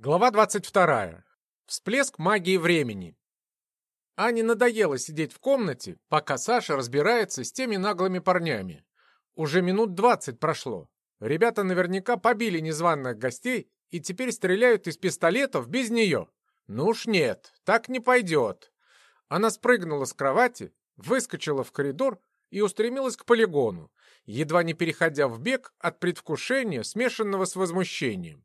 Глава 22. Всплеск магии времени. Ане надоело сидеть в комнате, пока Саша разбирается с теми наглыми парнями. Уже минут двадцать прошло. Ребята наверняка побили незваных гостей и теперь стреляют из пистолетов без нее. Ну уж нет, так не пойдет. Она спрыгнула с кровати, выскочила в коридор и устремилась к полигону, едва не переходя в бег от предвкушения, смешанного с возмущением.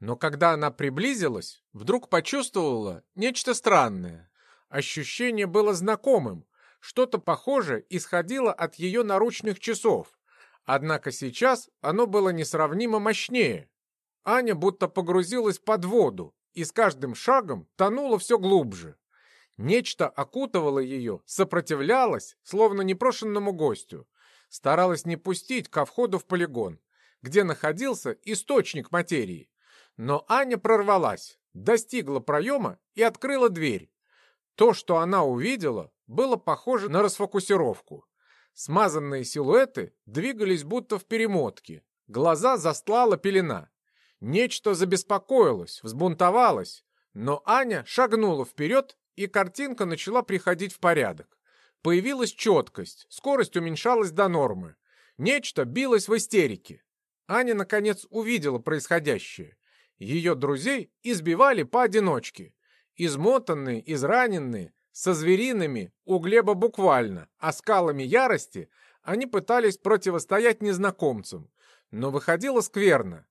Но когда она приблизилась, вдруг почувствовала нечто странное. Ощущение было знакомым, что-то похожее исходило от ее наручных часов. Однако сейчас оно было несравнимо мощнее. Аня будто погрузилась под воду и с каждым шагом тонула все глубже. Нечто окутывало ее, сопротивлялось, словно непрошенному гостю. Старалась не пустить ко входу в полигон, где находился источник материи. Но Аня прорвалась, достигла проема и открыла дверь. То, что она увидела, было похоже на расфокусировку. Смазанные силуэты двигались будто в перемотке. Глаза застлала пелена. Нечто забеспокоилось, взбунтовалось. Но Аня шагнула вперед, и картинка начала приходить в порядок. Появилась четкость, скорость уменьшалась до нормы. Нечто билось в истерике. Аня, наконец, увидела происходящее. Ее друзей избивали поодиночке. Измотанные, израненные, со звериными, у Глеба буквально, оскалами ярости, они пытались противостоять незнакомцам, но выходило скверно.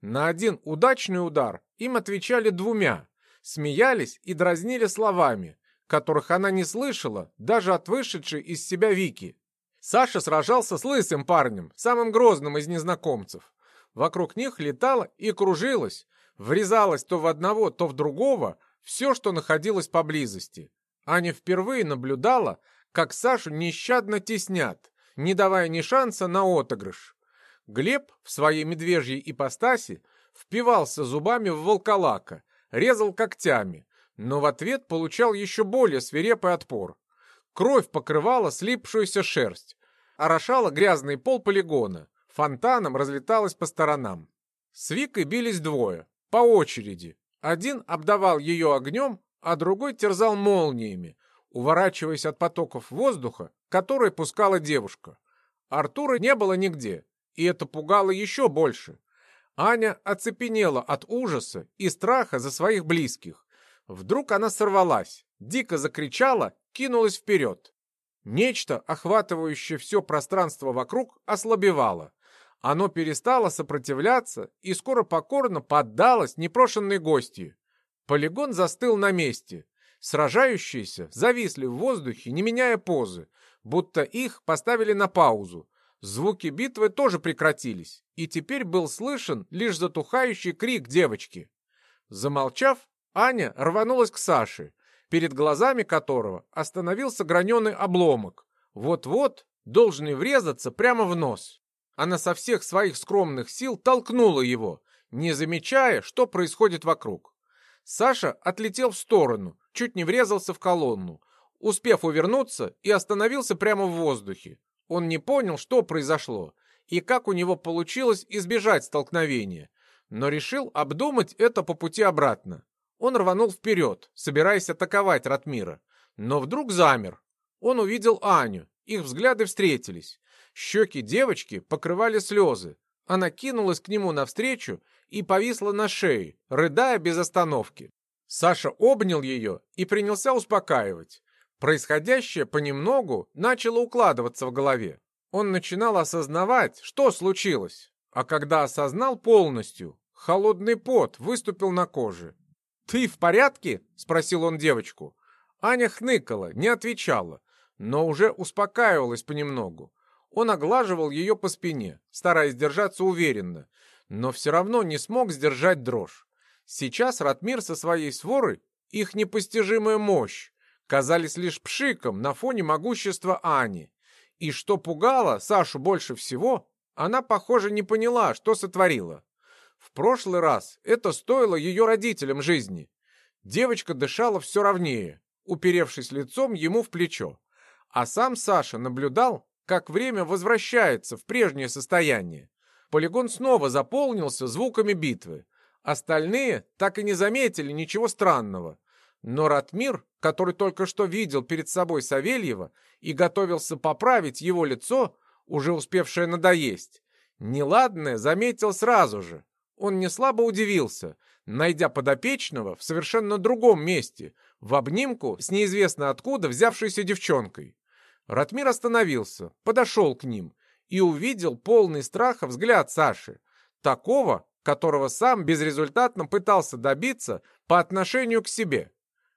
На один удачный удар им отвечали двумя, смеялись и дразнили словами, которых она не слышала даже от вышедшей из себя Вики. Саша сражался с лысым парнем, самым грозным из незнакомцев. Вокруг них летало и кружилось, врезалось то в одного, то в другого, все, что находилось поблизости. Аня впервые наблюдала, как Сашу нещадно теснят, не давая ни шанса на отыгрыш. Глеб в своей медвежьей ипостаси впивался зубами в волколака, резал когтями, но в ответ получал еще более свирепый отпор. Кровь покрывала слипшуюся шерсть, орошала грязный пол полигона, фонтаном разлеталась по сторонам. С Викой бились двое, по очереди. Один обдавал ее огнем, а другой терзал молниями, уворачиваясь от потоков воздуха, которые пускала девушка. Артура не было нигде, и это пугало еще больше. Аня оцепенела от ужаса и страха за своих близких. Вдруг она сорвалась, дико закричала, кинулась вперед. Нечто, охватывающее все пространство вокруг, ослабевало. Оно перестало сопротивляться и скоро покорно поддалось непрошенной гости. Полигон застыл на месте. Сражающиеся зависли в воздухе, не меняя позы, будто их поставили на паузу. Звуки битвы тоже прекратились, и теперь был слышен лишь затухающий крик девочки. Замолчав, Аня рванулась к Саше, перед глазами которого остановился граненый обломок. Вот-вот должен врезаться прямо в нос. Она со всех своих скромных сил толкнула его, не замечая, что происходит вокруг. Саша отлетел в сторону, чуть не врезался в колонну, успев увернуться и остановился прямо в воздухе. Он не понял, что произошло и как у него получилось избежать столкновения, но решил обдумать это по пути обратно. Он рванул вперед, собираясь атаковать Ратмира, но вдруг замер. Он увидел Аню, их взгляды встретились. Щеки девочки покрывали слезы. Она кинулась к нему навстречу и повисла на шее, рыдая без остановки. Саша обнял ее и принялся успокаивать. Происходящее понемногу начало укладываться в голове. Он начинал осознавать, что случилось. А когда осознал полностью, холодный пот выступил на коже. «Ты в порядке?» — спросил он девочку. Аня хныкала, не отвечала, но уже успокаивалась понемногу. Он оглаживал ее по спине, стараясь держаться уверенно, но все равно не смог сдержать дрожь. Сейчас Ратмир со своей сворой, их непостижимая мощь, казались лишь пшиком на фоне могущества Ани. И что пугало Сашу больше всего, она, похоже, не поняла, что сотворила. В прошлый раз это стоило ее родителям жизни. Девочка дышала все ровнее, уперевшись лицом ему в плечо. А сам Саша наблюдал, как время возвращается в прежнее состояние. Полигон снова заполнился звуками битвы. Остальные так и не заметили ничего странного. Но Ратмир, который только что видел перед собой Савельева и готовился поправить его лицо, уже успевшее надоесть, неладное заметил сразу же. Он не слабо удивился, найдя подопечного в совершенно другом месте, в обнимку с неизвестно откуда взявшейся девчонкой. Ратмир остановился, подошел к ним и увидел полный страха взгляд Саши, такого, которого сам безрезультатно пытался добиться по отношению к себе.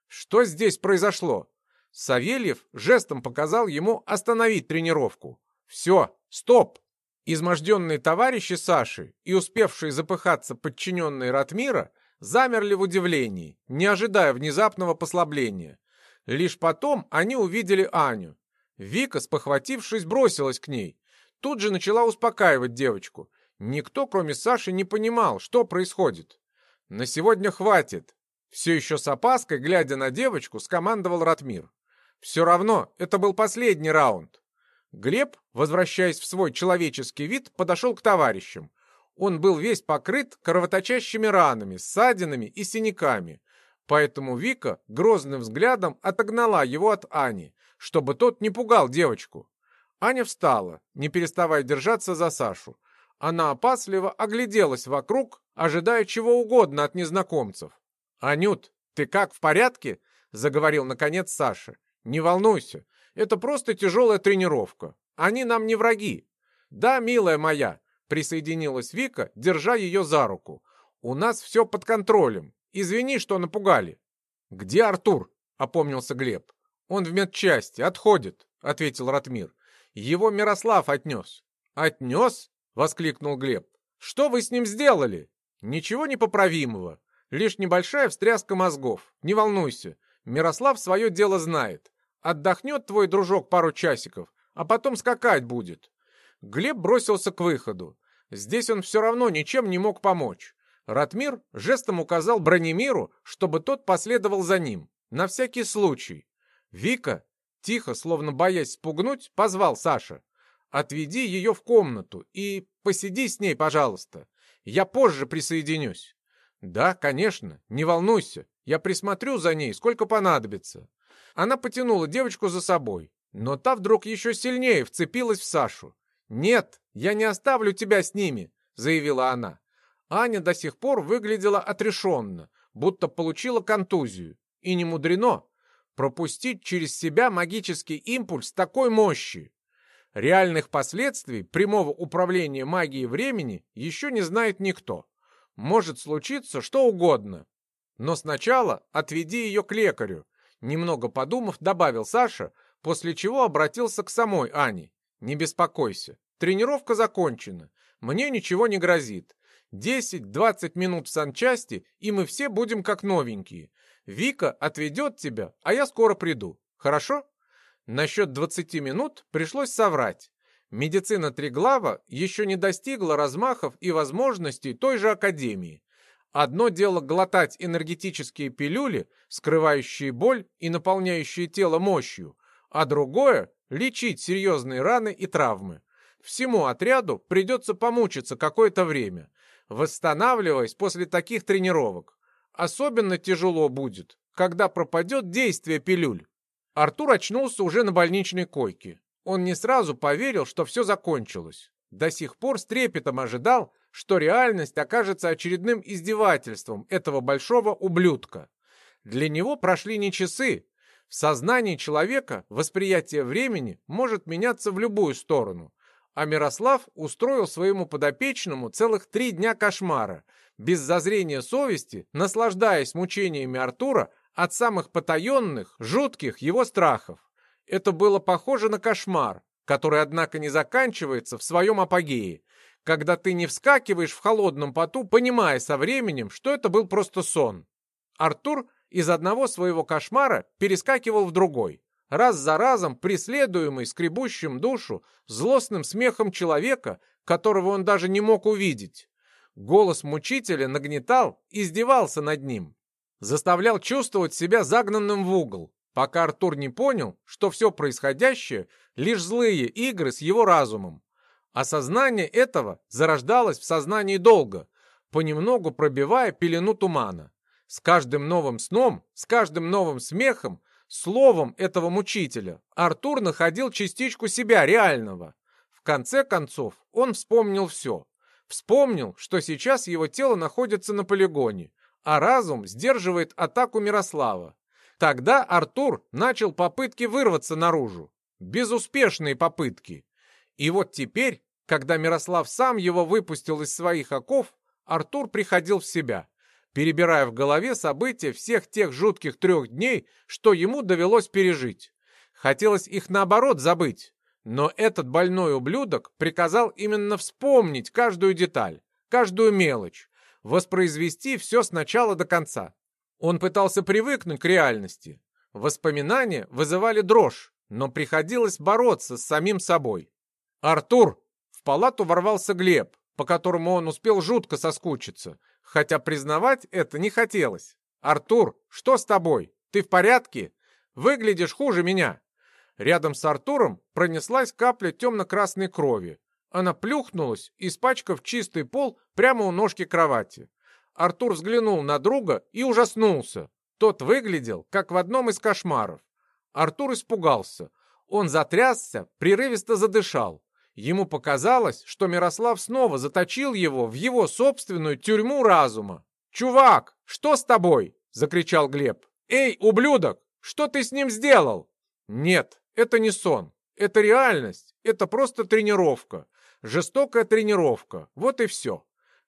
Что здесь произошло? Савельев жестом показал ему остановить тренировку. Все, стоп! Изможденные товарищи Саши и успевшие запыхаться подчиненные Ратмира замерли в удивлении, не ожидая внезапного послабления. Лишь потом они увидели Аню. Вика, спохватившись, бросилась к ней. Тут же начала успокаивать девочку. Никто, кроме Саши, не понимал, что происходит. «На сегодня хватит!» Все еще с опаской, глядя на девочку, скомандовал Ратмир. «Все равно, это был последний раунд. Глеб, возвращаясь в свой человеческий вид, подошел к товарищам. Он был весь покрыт кровоточащими ранами, ссадинами и синяками. Поэтому Вика грозным взглядом отогнала его от Ани, чтобы тот не пугал девочку. Аня встала, не переставая держаться за Сашу. Она опасливо огляделась вокруг, ожидая чего угодно от незнакомцев. «Анют, ты как, в порядке?» — заговорил наконец Саша. «Не волнуйся, это просто тяжелая тренировка. Они нам не враги. Да, милая моя, присоединилась Вика, держа ее за руку. У нас все под контролем. Извини, что напугали. Где Артур? Опомнился Глеб. Он в медчасти, отходит, ответил Ратмир. Его Мирослав отнес. Отнес? Воскликнул Глеб. Что вы с ним сделали? Ничего непоправимого. Лишь небольшая встряска мозгов. Не волнуйся. Мирослав свое дело знает. Отдохнет твой дружок пару часиков, а потом скакать будет. Глеб бросился к выходу. Здесь он все равно ничем не мог помочь. Ратмир жестом указал Бронемиру, чтобы тот последовал за ним, на всякий случай. Вика, тихо, словно боясь спугнуть, позвал Саша. «Отведи ее в комнату и посиди с ней, пожалуйста. Я позже присоединюсь». «Да, конечно, не волнуйся. Я присмотрю за ней, сколько понадобится». Она потянула девочку за собой, но та вдруг еще сильнее вцепилась в Сашу. «Нет, я не оставлю тебя с ними», — заявила она. Аня до сих пор выглядела отрешенно, будто получила контузию. И не мудрено пропустить через себя магический импульс такой мощи. Реальных последствий прямого управления магией времени еще не знает никто. Может случиться что угодно. Но сначала отведи ее к лекарю Немного подумав, добавил Саша, после чего обратился к самой Ане. «Не беспокойся, тренировка закончена, мне ничего не грозит. 10-20 минут в санчасти, и мы все будем как новенькие. Вика отведет тебя, а я скоро приду. Хорошо?» Насчет 20 минут пришлось соврать. Медицина Триглава еще не достигла размахов и возможностей той же Академии. Одно дело глотать энергетические пилюли, скрывающие боль и наполняющие тело мощью, а другое — лечить серьезные раны и травмы. Всему отряду придется помучиться какое-то время, восстанавливаясь после таких тренировок. Особенно тяжело будет, когда пропадет действие пилюль. Артур очнулся уже на больничной койке. Он не сразу поверил, что все закончилось. До сих пор с трепетом ожидал, что реальность окажется очередным издевательством этого большого ублюдка. Для него прошли не часы. В сознании человека восприятие времени может меняться в любую сторону. А Мирослав устроил своему подопечному целых три дня кошмара, без зазрения совести, наслаждаясь мучениями Артура от самых потаенных, жутких его страхов. Это было похоже на кошмар, который, однако, не заканчивается в своем апогее, когда ты не вскакиваешь в холодном поту, понимая со временем, что это был просто сон. Артур из одного своего кошмара перескакивал в другой, раз за разом преследуемый скребущим душу злостным смехом человека, которого он даже не мог увидеть. Голос мучителя нагнетал, издевался над ним, заставлял чувствовать себя загнанным в угол, пока Артур не понял, что все происходящее — лишь злые игры с его разумом. Осознание этого зарождалось в сознании долго, понемногу пробивая пелену тумана. С каждым новым сном, с каждым новым смехом, словом этого мучителя, Артур находил частичку себя реального. В конце концов, он вспомнил все. Вспомнил, что сейчас его тело находится на полигоне, а разум сдерживает атаку Мирослава. Тогда Артур начал попытки вырваться наружу. Безуспешные попытки. И вот теперь, когда Мирослав сам его выпустил из своих оков, Артур приходил в себя перебирая в голове события всех тех жутких трех дней, что ему довелось пережить. Хотелось их наоборот забыть, но этот больной ублюдок приказал именно вспомнить каждую деталь, каждую мелочь, воспроизвести все с начала до конца. Он пытался привыкнуть к реальности. Воспоминания вызывали дрожь, но приходилось бороться с самим собой. «Артур!» В палату ворвался Глеб, по которому он успел жутко соскучиться, хотя признавать это не хотелось. «Артур, что с тобой? Ты в порядке? Выглядишь хуже меня». Рядом с Артуром пронеслась капля темно-красной крови. Она плюхнулась, испачкав чистый пол прямо у ножки кровати. Артур взглянул на друга и ужаснулся. Тот выглядел, как в одном из кошмаров. Артур испугался. Он затрясся, прерывисто задышал. Ему показалось, что Мирослав снова заточил его в его собственную тюрьму разума. «Чувак, что с тобой?» — закричал Глеб. «Эй, ублюдок, что ты с ним сделал?» «Нет, это не сон. Это реальность. Это просто тренировка. Жестокая тренировка. Вот и все.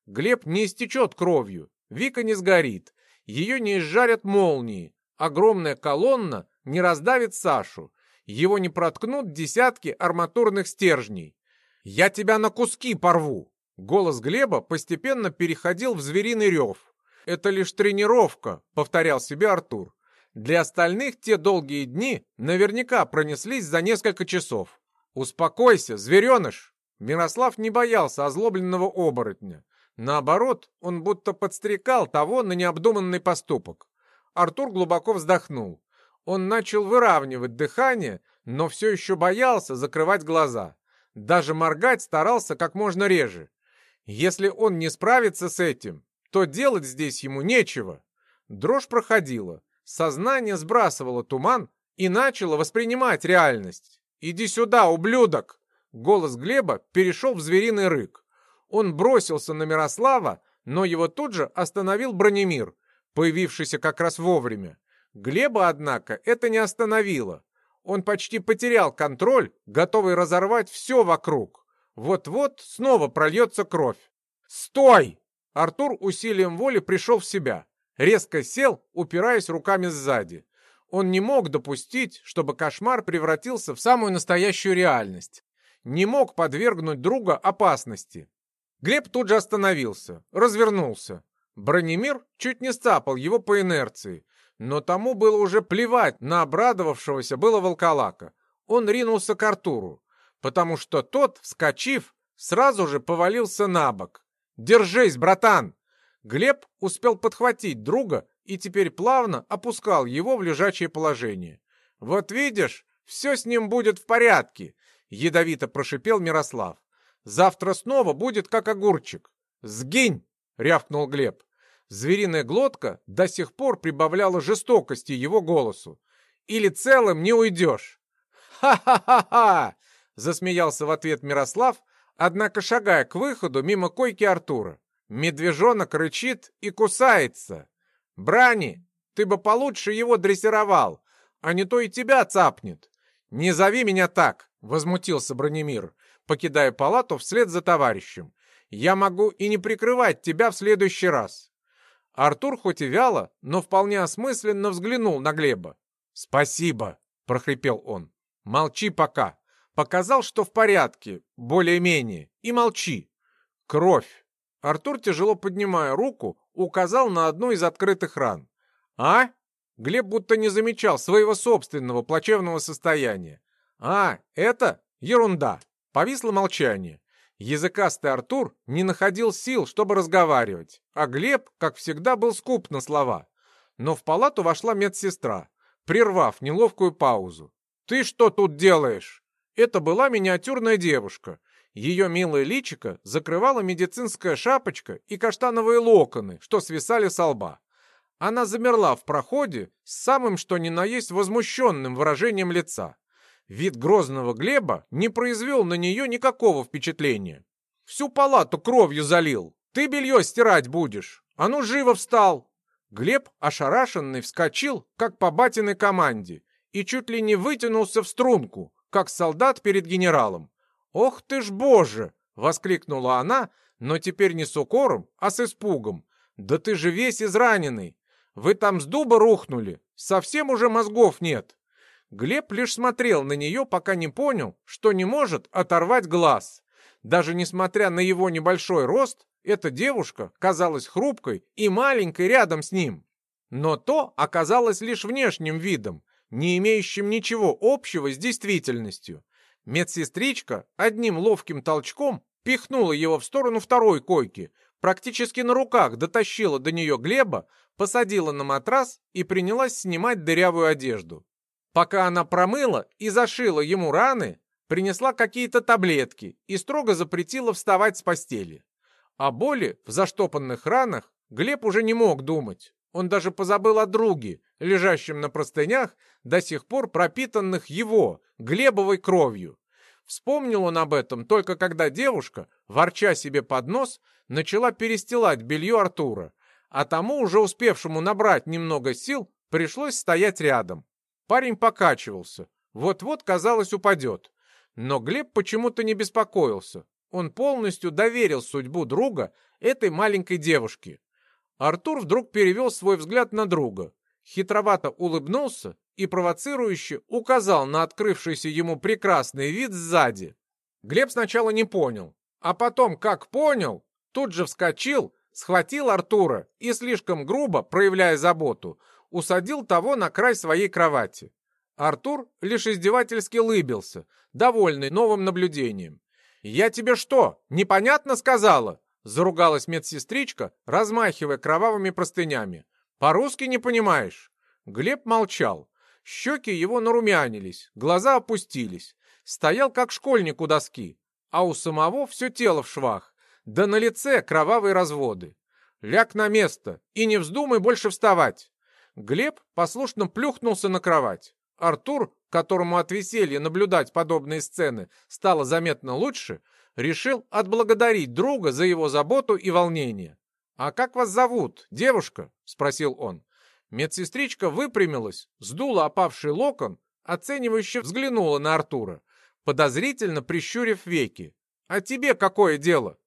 Глеб не истечет кровью. Вика не сгорит. Ее не изжарят молнии. Огромная колонна не раздавит Сашу. Его не проткнут десятки арматурных стержней. «Я тебя на куски порву!» Голос Глеба постепенно переходил в звериный рев. «Это лишь тренировка», — повторял себе Артур. Для остальных те долгие дни наверняка пронеслись за несколько часов. «Успокойся, звереныш!» Мирослав не боялся озлобленного оборотня. Наоборот, он будто подстрекал того на необдуманный поступок. Артур глубоко вздохнул. Он начал выравнивать дыхание, но все еще боялся закрывать глаза. Даже моргать старался как можно реже. Если он не справится с этим, то делать здесь ему нечего. Дрожь проходила, сознание сбрасывало туман и начало воспринимать реальность. «Иди сюда, ублюдок!» Голос Глеба перешел в звериный рык. Он бросился на Мирослава, но его тут же остановил Бронемир, появившийся как раз вовремя. Глеба, однако, это не остановило. Он почти потерял контроль, готовый разорвать все вокруг. Вот-вот снова прольется кровь. «Стой!» Артур усилием воли пришел в себя. Резко сел, упираясь руками сзади. Он не мог допустить, чтобы кошмар превратился в самую настоящую реальность. Не мог подвергнуть друга опасности. Глеб тут же остановился, развернулся. Бронемир чуть не сцапал его по инерции, но тому было уже плевать на обрадовавшегося было волколака. Он ринулся к Артуру, потому что тот, вскочив, сразу же повалился на бок. «Держись, братан!» Глеб успел подхватить друга и теперь плавно опускал его в лежачее положение. «Вот видишь, все с ним будет в порядке», — ядовито прошипел Мирослав. «Завтра снова будет как огурчик». «Сгинь!» — рявкнул Глеб. Звериная глотка до сих пор прибавляла жестокости его голосу. «Или целым не уйдешь!» «Ха-ха-ха-ха!» — засмеялся в ответ Мирослав, однако шагая к выходу мимо койки Артура. Медвежонок рычит и кусается. «Брани, ты бы получше его дрессировал, а не то и тебя цапнет!» «Не зови меня так!» — возмутился Бронемир, покидая палату вслед за товарищем. «Я могу и не прикрывать тебя в следующий раз. Артур хоть и вяло, но вполне осмысленно взглянул на Глеба. «Спасибо», — прохрипел он. «Молчи пока. Показал, что в порядке, более-менее, и молчи. Кровь». Артур, тяжело поднимая руку, указал на одну из открытых ран. «А?» Глеб будто не замечал своего собственного плачевного состояния. «А, это? Ерунда!» Повисло молчание. Языкастый Артур не находил сил, чтобы разговаривать, а Глеб, как всегда, был скуп на слова. Но в палату вошла медсестра, прервав неловкую паузу. «Ты что тут делаешь?» Это была миниатюрная девушка. Ее милое личико закрывала медицинская шапочка и каштановые локоны, что свисали со лба. Она замерла в проходе с самым что ни на есть возмущенным выражением лица. Вид грозного Глеба не произвел на нее никакого впечатления. «Всю палату кровью залил. Ты белье стирать будешь. А ну, живо встал!» Глеб, ошарашенный, вскочил, как по батиной команде, и чуть ли не вытянулся в струнку, как солдат перед генералом. «Ох ты ж боже!» — воскликнула она, но теперь не с укором, а с испугом. «Да ты же весь израненный! Вы там с дуба рухнули, совсем уже мозгов нет!» Глеб лишь смотрел на нее, пока не понял, что не может оторвать глаз. Даже несмотря на его небольшой рост, эта девушка казалась хрупкой и маленькой рядом с ним. Но то оказалось лишь внешним видом, не имеющим ничего общего с действительностью. Медсестричка одним ловким толчком пихнула его в сторону второй койки, практически на руках дотащила до нее Глеба, посадила на матрас и принялась снимать дырявую одежду. Пока она промыла и зашила ему раны, принесла какие-то таблетки и строго запретила вставать с постели. О боли в заштопанных ранах Глеб уже не мог думать. Он даже позабыл о друге, лежащем на простынях, до сих пор пропитанных его, Глебовой кровью. Вспомнил он об этом только когда девушка, ворча себе под нос, начала перестилать белье Артура, а тому, уже успевшему набрать немного сил, пришлось стоять рядом. Парень покачивался, вот-вот, казалось, упадет. Но Глеб почему-то не беспокоился. Он полностью доверил судьбу друга этой маленькой девушке. Артур вдруг перевел свой взгляд на друга, хитровато улыбнулся и провоцирующе указал на открывшийся ему прекрасный вид сзади. Глеб сначала не понял, а потом, как понял, тут же вскочил, схватил Артура и слишком грубо, проявляя заботу, усадил того на край своей кровати. Артур лишь издевательски лыбился, довольный новым наблюдением. «Я тебе что, непонятно сказала?» Заругалась медсестричка, размахивая кровавыми простынями. «По-русски не понимаешь?» Глеб молчал. Щеки его нарумянились, глаза опустились. Стоял, как школьник у доски, а у самого все тело в швах. Да на лице кровавые разводы. Ляг на место и не вздумай больше вставать. Глеб послушно плюхнулся на кровать. Артур, которому от веселья наблюдать подобные сцены стало заметно лучше, решил отблагодарить друга за его заботу и волнение. «А как вас зовут, девушка?» — спросил он. Медсестричка выпрямилась, сдула опавший локон, оценивающе взглянула на Артура, подозрительно прищурив веки. «А тебе какое дело?»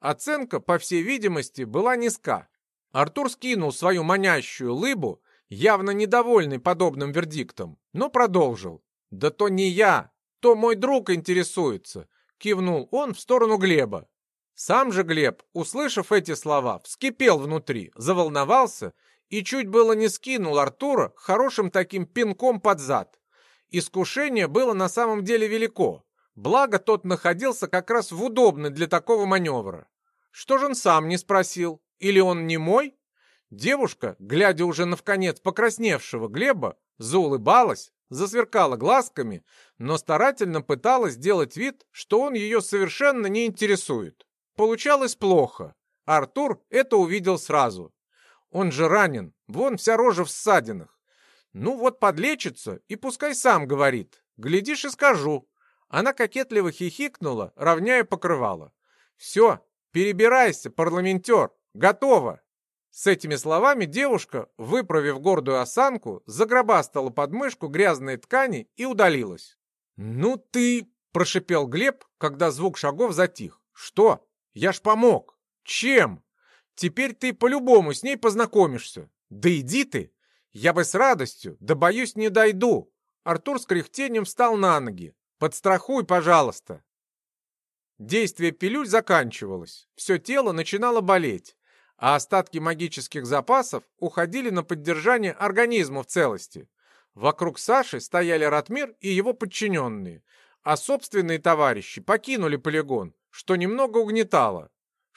Оценка, по всей видимости, была низка. Артур скинул свою манящую лыбу, явно недовольный подобным вердиктом, но продолжил. «Да то не я, то мой друг интересуется. Кивнул он в сторону Глеба. Сам же Глеб, услышав эти слова, вскипел внутри, заволновался и чуть было не скинул Артура хорошим таким пинком под зад. Искушение было на самом деле велико, благо тот находился как раз в удобной для такого маневра. Что же он сам не спросил? Или он не мой? Девушка, глядя уже на вконец покрасневшего Глеба, заулыбалась, засверкала глазками, но старательно пыталась сделать вид, что он ее совершенно не интересует. Получалось плохо. Артур это увидел сразу. Он же ранен, вон вся рожа в ссадинах. Ну вот подлечится и пускай сам говорит. Глядишь и скажу. Она кокетливо хихикнула, равняя покрывало. Все, перебирайся, парламентер, готово. С этими словами девушка, выправив гордую осанку, загробастала под мышку грязные ткани и удалилась. «Ну ты...» — прошипел Глеб, когда звук шагов затих. «Что? Я ж помог. Чем? Теперь ты по-любому с ней познакомишься. Да иди ты! Я бы с радостью, да боюсь, не дойду». Артур с кряхтением встал на ноги. «Подстрахуй, пожалуйста». Действие пилюль заканчивалось. Все тело начинало болеть а остатки магических запасов уходили на поддержание организма в целости. Вокруг Саши стояли Ратмир и его подчиненные, а собственные товарищи покинули полигон, что немного угнетало.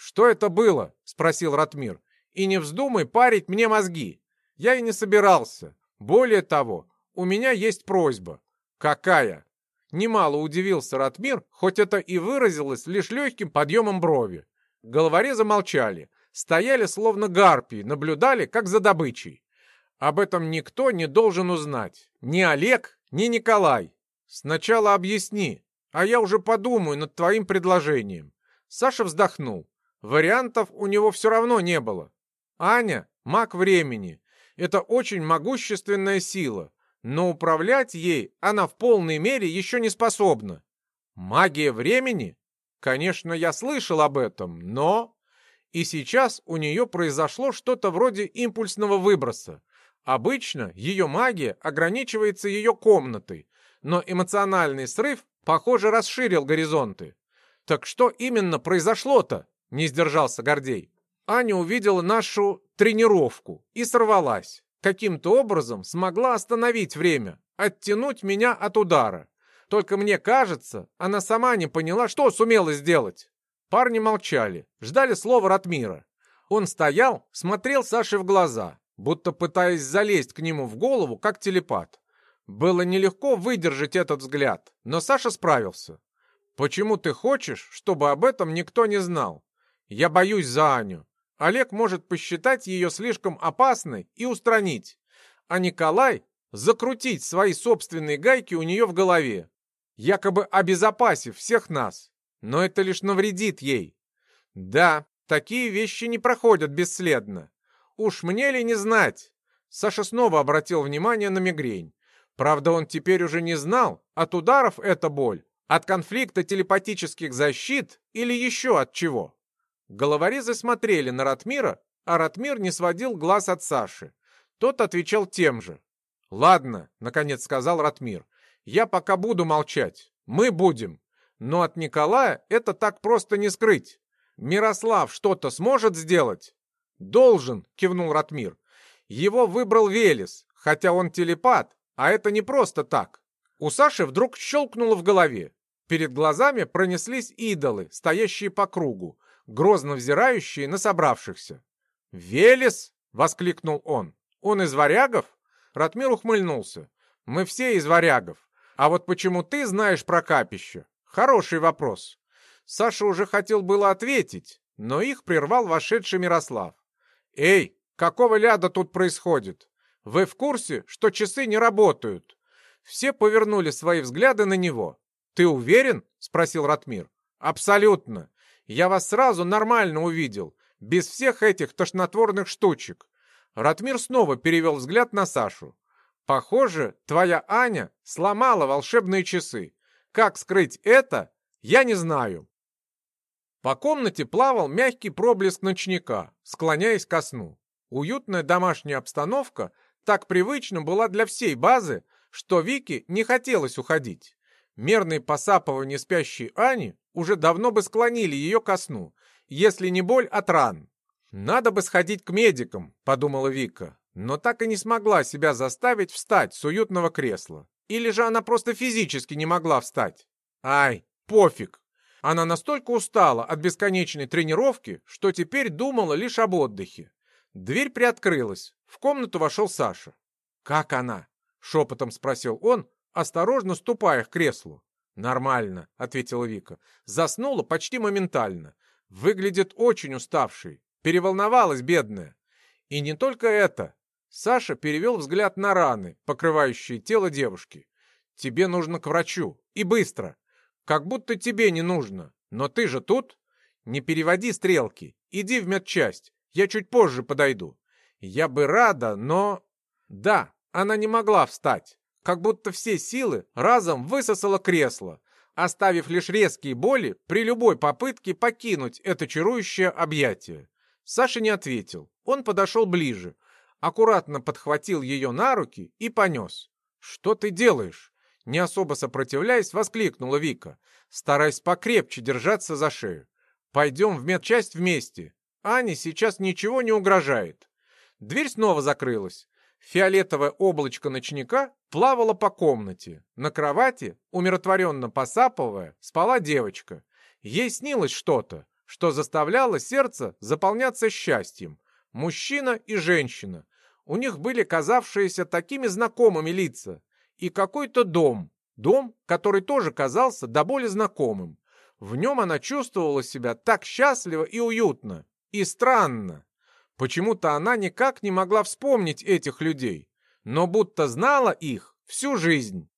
«Что это было?» — спросил Ратмир. «И не вздумай парить мне мозги. Я и не собирался. Более того, у меня есть просьба». «Какая?» Немало удивился Ратмир, хоть это и выразилось лишь легким подъемом брови. Головорезы замолчали, стояли словно гарпии, наблюдали, как за добычей. Об этом никто не должен узнать. Ни Олег, ни Николай. Сначала объясни, а я уже подумаю над твоим предложением. Саша вздохнул. Вариантов у него все равно не было. Аня — маг времени. Это очень могущественная сила, но управлять ей она в полной мере еще не способна. Магия времени? Конечно, я слышал об этом, но... И сейчас у нее произошло что-то вроде импульсного выброса. Обычно ее магия ограничивается ее комнатой, но эмоциональный срыв, похоже, расширил горизонты. «Так что именно произошло-то?» — не сдержался Гордей. Аня увидела нашу тренировку и сорвалась. Каким-то образом смогла остановить время, оттянуть меня от удара. Только мне кажется, она сама не поняла, что сумела сделать. Парни молчали, ждали слова Ратмира. Он стоял, смотрел Саше в глаза, будто пытаясь залезть к нему в голову, как телепат. Было нелегко выдержать этот взгляд, но Саша справился. «Почему ты хочешь, чтобы об этом никто не знал? Я боюсь за Аню. Олег может посчитать ее слишком опасной и устранить, а Николай закрутить свои собственные гайки у нее в голове якобы обезопасив всех нас. Но это лишь навредит ей. Да, такие вещи не проходят бесследно. Уж мне ли не знать? Саша снова обратил внимание на мигрень. Правда, он теперь уже не знал, от ударов это боль, от конфликта телепатических защит или еще от чего. Головорезы смотрели на Ратмира, а Ратмир не сводил глаз от Саши. Тот отвечал тем же. «Ладно», — наконец сказал Ратмир, я пока буду молчать. Мы будем. Но от Николая это так просто не скрыть. Мирослав что-то сможет сделать? Должен, кивнул Ратмир. Его выбрал Велес, хотя он телепат, а это не просто так. У Саши вдруг щелкнуло в голове. Перед глазами пронеслись идолы, стоящие по кругу, грозно взирающие на собравшихся. «Велес!» — воскликнул он. «Он из варягов?» Ратмир ухмыльнулся. «Мы все из варягов. А вот почему ты знаешь про капище? Хороший вопрос. Саша уже хотел было ответить, но их прервал вошедший Мирослав. «Эй, какого ляда тут происходит? Вы в курсе, что часы не работают?» Все повернули свои взгляды на него. «Ты уверен?» — спросил Ратмир. «Абсолютно. Я вас сразу нормально увидел, без всех этих тошнотворных штучек». Ратмир снова перевел взгляд на Сашу. Похоже, твоя Аня сломала волшебные часы. Как скрыть это, я не знаю. По комнате плавал мягкий проблеск ночника, склоняясь ко сну. Уютная домашняя обстановка так привычна была для всей базы, что Вике не хотелось уходить. Мерные посапывания спящей Ани уже давно бы склонили ее ко сну, если не боль от ран. «Надо бы сходить к медикам», — подумала Вика но так и не смогла себя заставить встать с уютного кресла. Или же она просто физически не могла встать. Ай, пофиг. Она настолько устала от бесконечной тренировки, что теперь думала лишь об отдыхе. Дверь приоткрылась. В комнату вошел Саша. «Как она?» — шепотом спросил он, осторожно ступая к креслу. «Нормально», — ответила Вика. Заснула почти моментально. Выглядит очень уставшей. Переволновалась бедная. И не только это. Саша перевел взгляд на раны, покрывающие тело девушки. «Тебе нужно к врачу. И быстро. Как будто тебе не нужно. Но ты же тут. Не переводи стрелки. Иди в медчасть. Я чуть позже подойду. Я бы рада, но...» Да, она не могла встать. Как будто все силы разом высосало кресло, оставив лишь резкие боли при любой попытке покинуть это чарующее объятие. Саша не ответил. Он подошел ближе, аккуратно подхватил ее на руки и понес. «Что ты делаешь?» Не особо сопротивляясь, воскликнула Вика, стараясь покрепче держаться за шею. «Пойдем в медчасть вместе. Ане сейчас ничего не угрожает». Дверь снова закрылась. Фиолетовое облачко ночника плавало по комнате. На кровати, умиротворенно посапывая, спала девочка. Ей снилось что-то, что заставляло сердце заполняться счастьем. Мужчина и женщина, у них были казавшиеся такими знакомыми лица. И какой-то дом, Дом, который тоже казался до боли знакомым. В нем она чувствовала себя так счастливо и уютно. И странно. Почему-то она никак не могла вспомнить этих людей, но будто знала их всю жизнь.